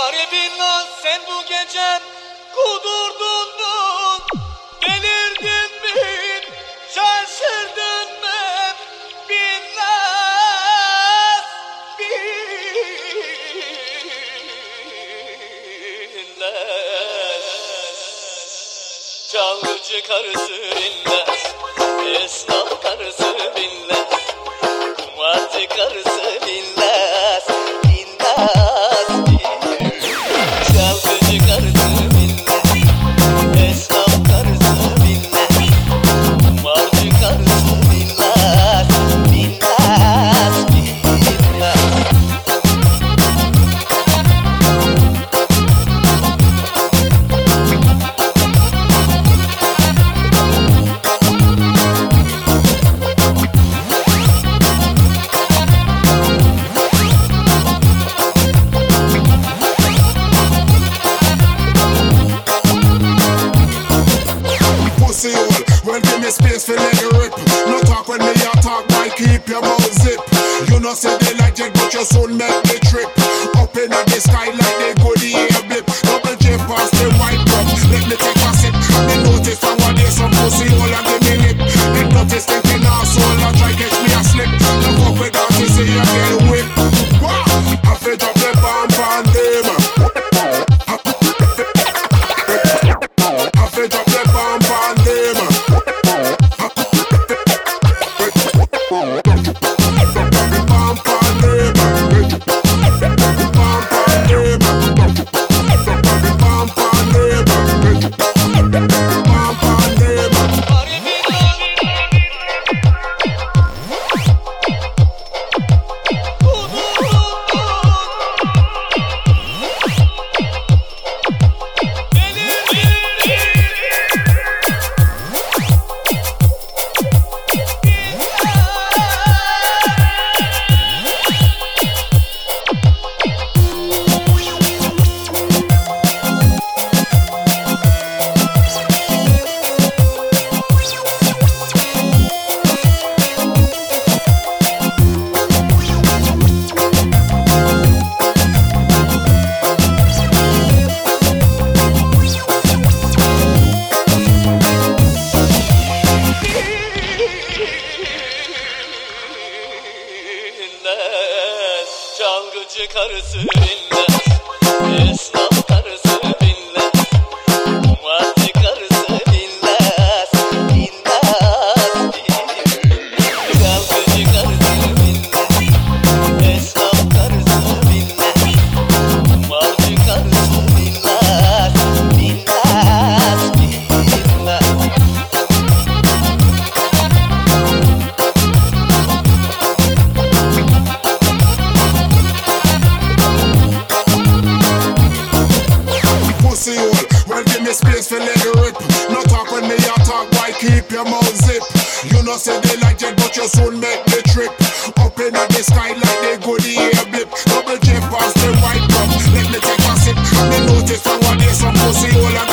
Garibin lan sen bu gece kudurdun mu? Delirdin mi? Şaşırdın mı? Bilmez, bilmez. Çalgıcı karısı bilmez, esnaf karısı bilmez, kumarcı karısı space for let it rip. No talk when me a talk, man, keep your mouth zip. You know say they like it, but your soul make me trip. Up in the sky like they Yangıcı karısı inler keep your mouth zip. You know say they like it, but you soon make the trip. Up in the sky like they go the air blip. Double J past the white cup, let me take a sip. Me notice how I they some pussy all